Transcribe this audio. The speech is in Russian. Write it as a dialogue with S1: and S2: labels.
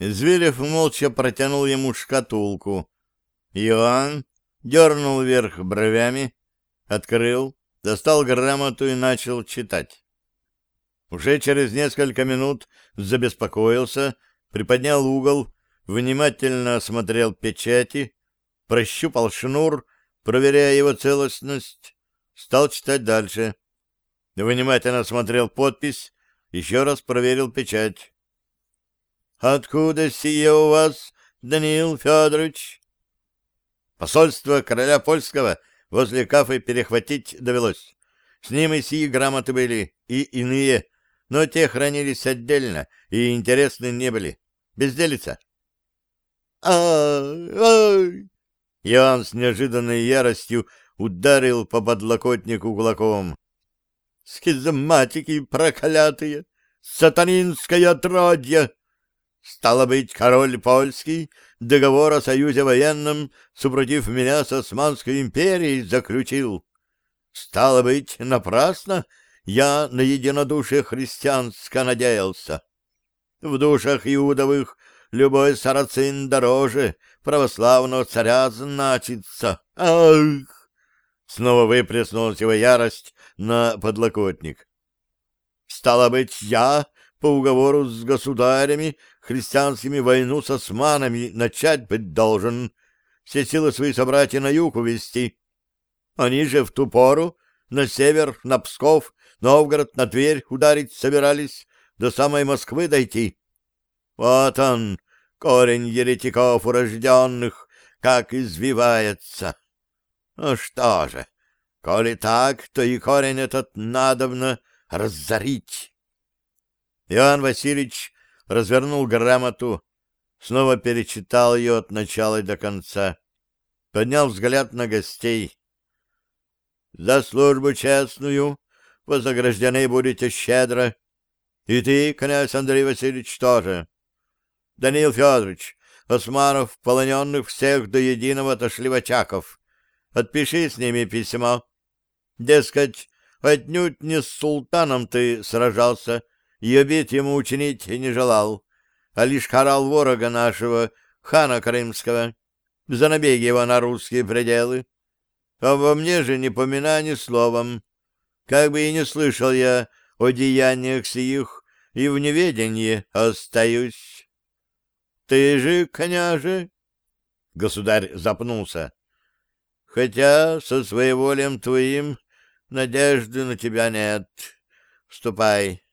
S1: Зверев молча протянул ему шкатулку. Иоанн дернул вверх бровями, открыл, достал грамоту и начал читать. Уже через несколько минут забеспокоился, приподнял угол, внимательно осмотрел печати, прощупал шнур, проверяя его целостность, стал читать дальше. Внимательно смотрел подпись, еще раз проверил печать. «Откуда сие у вас, Даниил Федорович?» Посольство короля польского возле кафы перехватить довелось. С ним и сии грамоты были, и иные, но те хранились отдельно и интересны не были. Безделица. «Ай! Ай!» Иоанн с неожиданной яростью ударил по подлокотнику кулаком. «Схизматики проклятые! Сатанинское отродье!» Стало быть, король польский договор о союзе военном, супротив меня с Османской империей, заключил. Стало быть, напрасно я на единодушие христианско надеялся. В душах иудовых любой сарацин дороже православного царя значится. Ах! Снова выплеснулась его ярость на подлокотник. Стало быть, я по уговору с государями христианскими войну с османами начать быть должен, все силы свои собратья на юг увести. Они же в ту пору на север, на Псков, Новгород, на Тверь ударить собирались, до самой Москвы дойти. Вот он, корень еретиков урожденных, как извивается. Ну что же, коли так, то и корень этот надобно разорить. Иоанн Васильевич развернул грамоту, снова перечитал ее от начала до конца, поднял взгляд на гостей. «За службу честную вознаграждены будете щедро. И ты, князь Андрей Васильевич, тоже. Даниил Федорович, Османов, полоненных всех до единого отошли в Очаков. Отпиши с ними письмо. Дескать, отнюдь не с султаном ты сражался, — и обед ему учинить не желал, а лишь карал ворога нашего, хана Крымского, за набеги его на русские пределы. А во мне же не помина ни словом, как бы и не слышал я о деяниях сих, и в неведении остаюсь. Ты же, княже, государь запнулся, хотя со своеволием твоим надежды на тебя нет. Ступай,